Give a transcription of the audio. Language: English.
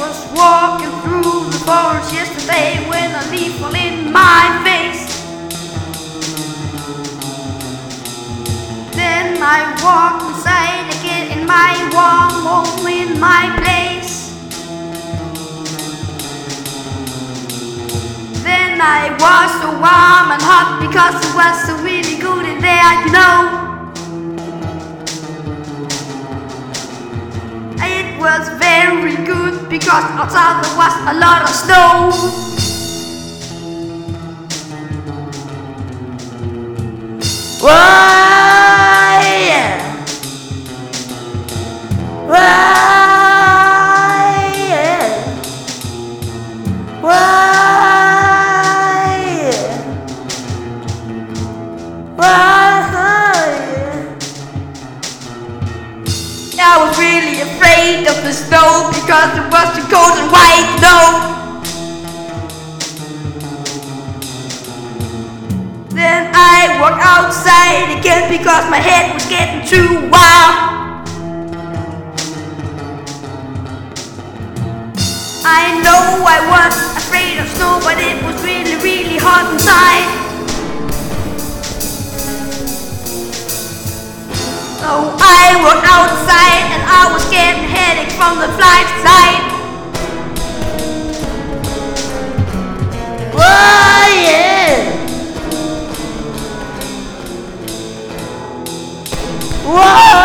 walking through the forest yesterday when a leaf fell in my face. Then I walked inside again in my warm home in my place. Then I was so warm and hot because it was so really good in there, you know. Good because outside there was a lot of snow. Why? Afraid of the snow because it was too cold and white snow. Then I walked outside again because my head was getting too wild. I know I was afraid of snow, but it was really, really hot inside. So I walked outside I was getting headaches from the flight side. Oh, yeah! Whoa!